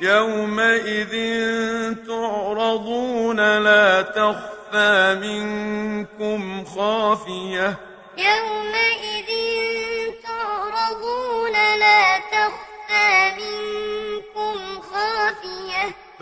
يومئذ تعرضون لا تخفى منكم خافية يومئذ تعرضون لا تخفى منكم خافية